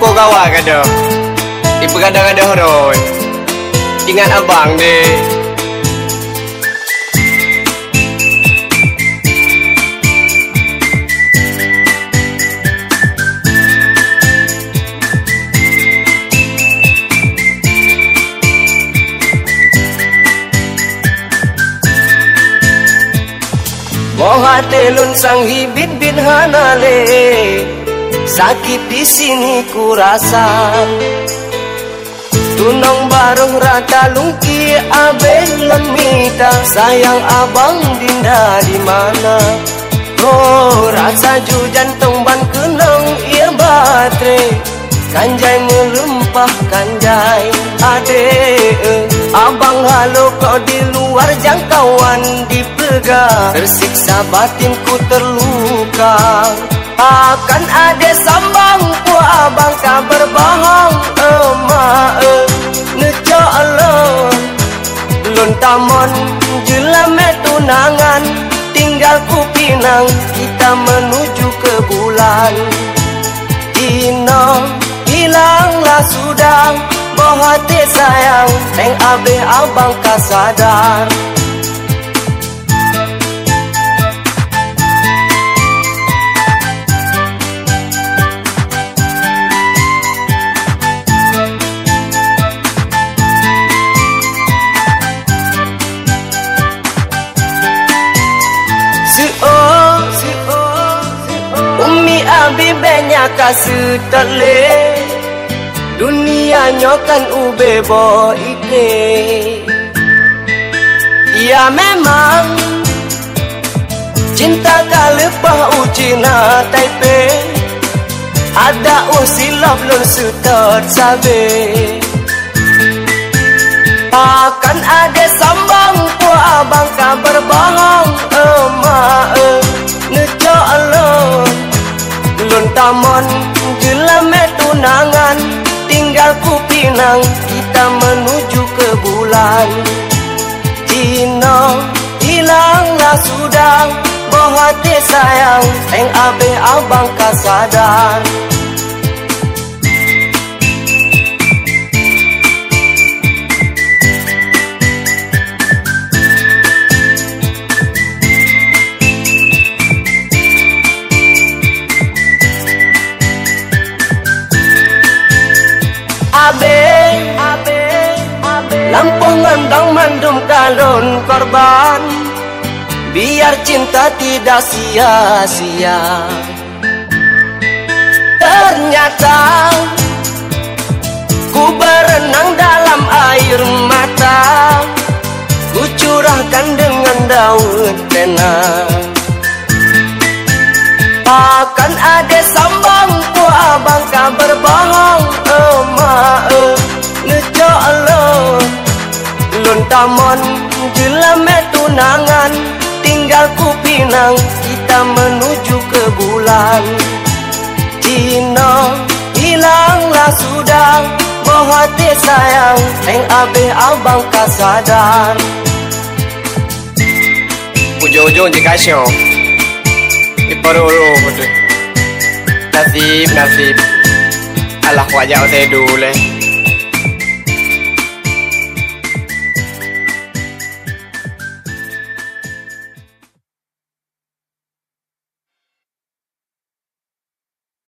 pukul gawak kada. Di pegadang-gadang roy. Ingat abang deh. Moha telun sang hibit bin hanale Sakit di sini ku rasa. Tunong bareng rata lungki abeng lemita Sayang abang dinda di mana. Oh rasa ju jantung ban kenang ia batre. Kanjai melempah kanjai ade. Abang halo kau di luar jangkauan di pegang Tersiksa batinku terluka Akan ada sambang ku abang kau berbahang Emak eh, Neco alon Lontamon jelame tunangan. Tinggal ku pinang Kita menuju ke bulan. Ino hilanglah sudah Bohati sayang Teng abe abang kasadar sadar bibenya kasu tele dunia nyokan ube bo ike ya memang cinta kalepah ucina taipe. Ada usilap lon sutot sabe akan tamon jelame tunangan tinggal ku pinang kita menuju ke bulan. Tino hilanglah sudah bohati sayang eng abe abang kasadar Lampung andang mandum kalon korban. Biar cinta tidak sia-sia. Ternyata Ku berenang dalam air mata. Ku curahkan dengan daun tenang Akan ada sambang Lon tamon jelame tunangan Tinggal ku pinang kita menuju ke bulan. Cino hilanglah sudah Bohati sayang Eng abe abang kasadar. Ujung-ujung je kasih Iparu-uru Nasib, nasib. Alah wajah saya dulu